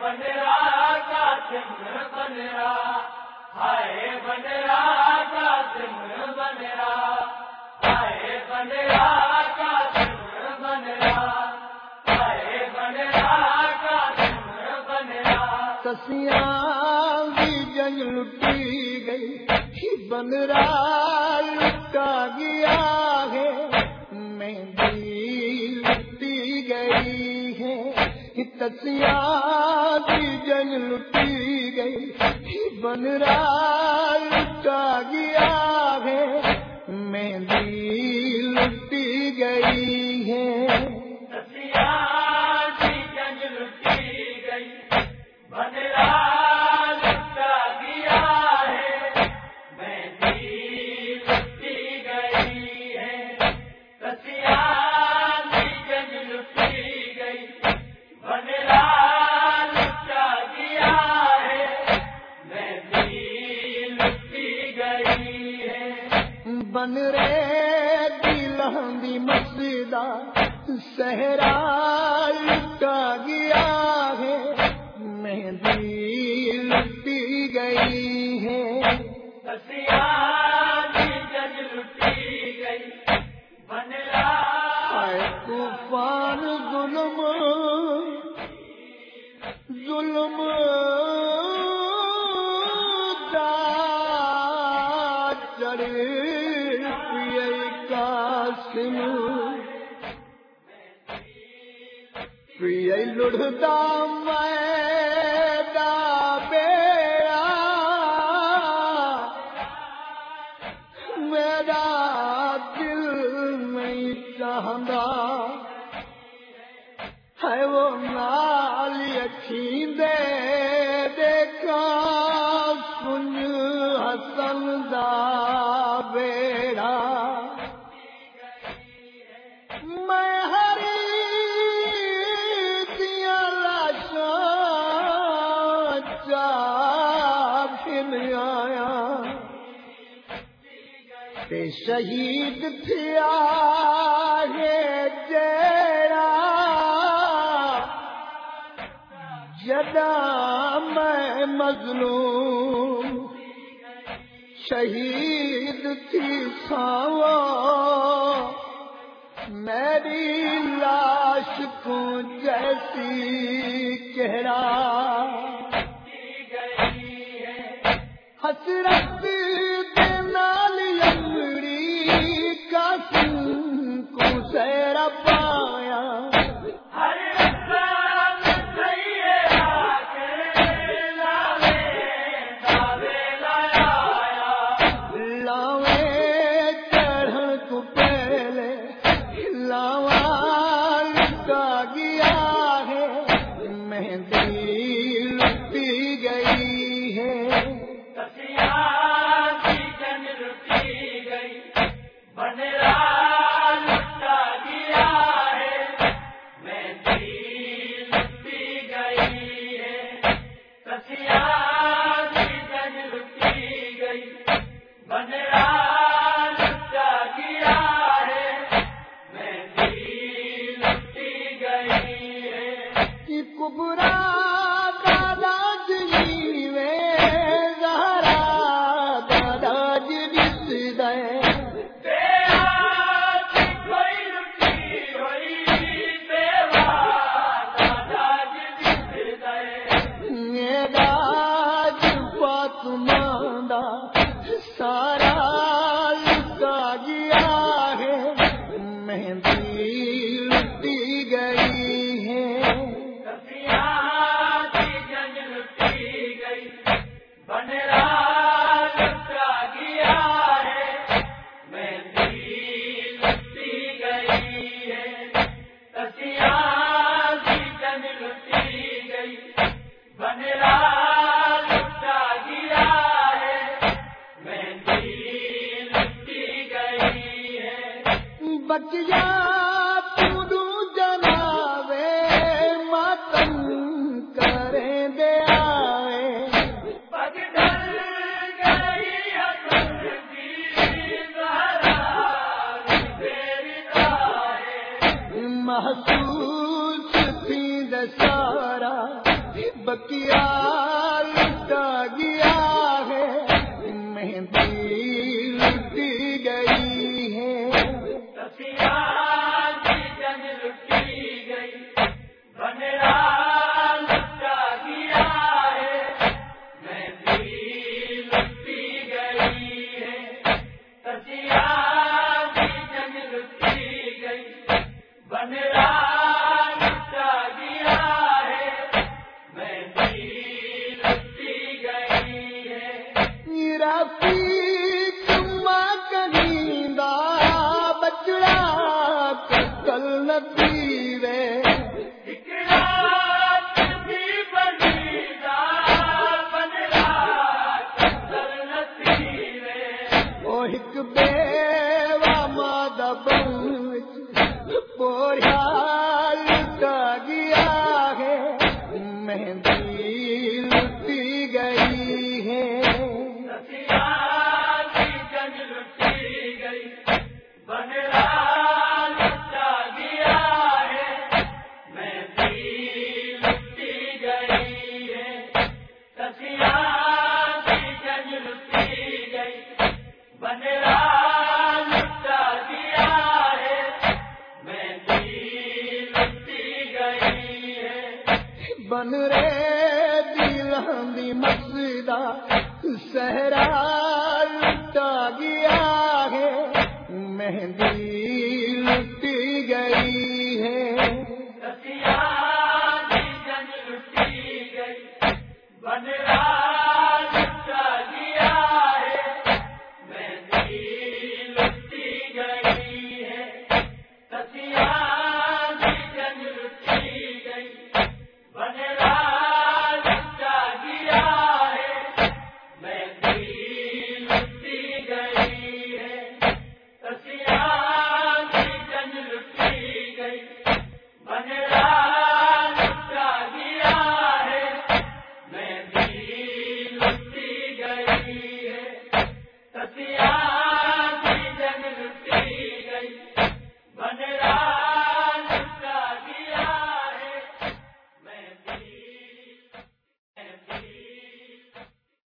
بنرا کا سنگ بنرا ہائے بنرا کا سنگ بنرا ہائے بنرا کا سنگ بنرا ہائے بنرا کا سنگ بنرا سسیاں بھی جنگ لٹی گئی بنرا لٹا گیا ہے، مہندی لٹی گئی ہے۔ تسیاں بھی جنگ لٹی گئی۔ بنرا لٹا گیا ہے میں لٹی بن رے دلہندی مسجدہ صحرا لٹا گیا ہے مہندی لٹی گئی ہے۔ طوفان ظلم ظلم لڑتا میں بیڑا میرا دل نہیں چاہتا ہے وہ نال اکھی دے دیکھا سن حسن دا بیڑا۔ تے شہید تھیا ہے جیڑا جدا میں مظلوم شہید تھی ساوا میری لاش کو جیسی کہرا حسرت بنرا لٹا گیا گئی ہے۔ بچیا بکیا لٹا گیا ہے مہندی لٹی گئی ہے۔ بکیا لٹی گئی بنے ہک بیوا بن پوریا دشمن رے دل مسجد صحرا لٹا گیا ہے، مہندی لٹی گئی ہے۔ بن رہا لٹا گیا ہے، مہندی